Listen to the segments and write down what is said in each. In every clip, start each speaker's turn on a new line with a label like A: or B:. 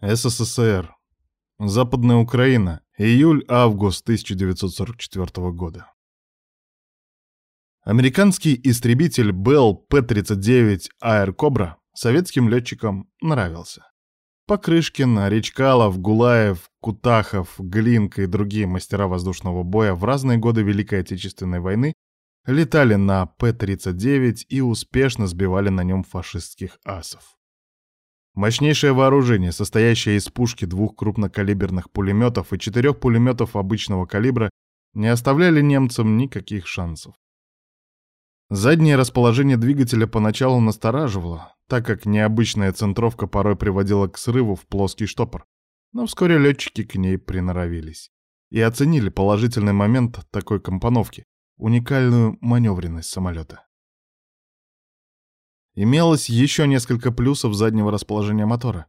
A: СССР. Западная Украина. Июль-август 1944 года. Американский истребитель Bell P-39 Air Cobra советским летчикам нравился. Покрышкин, Речкалов, Гулаев, Кутахов, Глинка и другие мастера воздушного боя в разные годы Великой Отечественной войны летали на П-39 и успешно сбивали на нем фашистских асов. Мощнейшее вооружение, состоящее из пушки двух крупнокалиберных пулеметов и четырех пулеметов обычного калибра, не оставляли немцам никаких шансов. Заднее расположение двигателя поначалу настораживало, так как необычная центровка порой приводила к срыву в плоский штопор, но вскоре летчики к ней приноровились и оценили положительный момент такой компоновки, уникальную маневренность самолета. Имелось еще несколько плюсов заднего расположения мотора.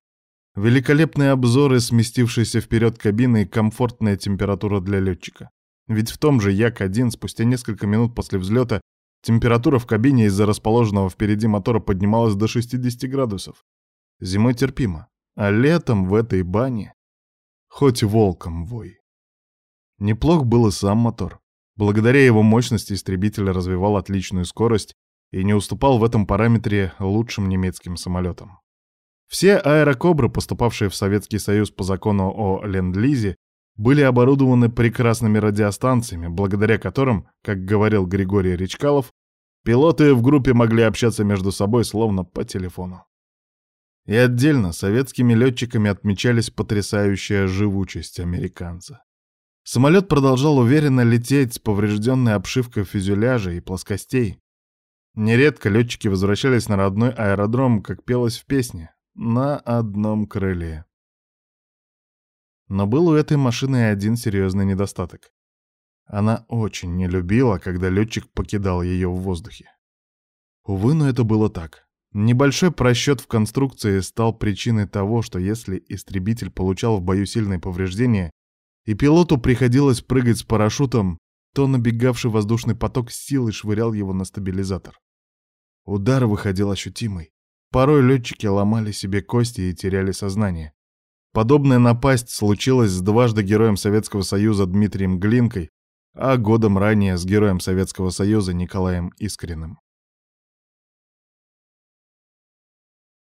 A: Великолепные обзоры, сместившиеся вперед кабины и комфортная температура для летчика. Ведь в том же Як-1 спустя несколько минут после взлета температура в кабине из-за расположенного впереди мотора поднималась до 60 градусов. Зимой терпимо, а летом в этой бане хоть волком вой. Неплох был и сам мотор. Благодаря его мощности истребитель развивал отличную скорость и не уступал в этом параметре лучшим немецким самолетам. Все аэрокобры, поступавшие в Советский Союз по закону о Ленд-Лизе, были оборудованы прекрасными радиостанциями, благодаря которым, как говорил Григорий Речкалов, пилоты в группе могли общаться между собой словно по телефону. И отдельно советскими летчиками отмечались потрясающая живучесть американца. Самолет продолжал уверенно лететь с поврежденной обшивкой фюзеляжа и плоскостей. Нередко летчики возвращались на родной аэродром, как пелось в песне, на одном крыле. Но был у этой машины один серьезный недостаток. Она очень не любила, когда летчик покидал ее в воздухе. Увы, но это было так. Небольшой просчет в конструкции стал причиной того, что если истребитель получал в бою сильные повреждения, и пилоту приходилось прыгать с парашютом, то набегавший воздушный поток силой швырял его на стабилизатор. Удар выходил ощутимый. Порой летчики ломали себе кости и теряли сознание. Подобная напасть случилась с дважды героем Советского Союза Дмитрием Глинкой, а годом ранее с героем Советского Союза Николаем Искриным.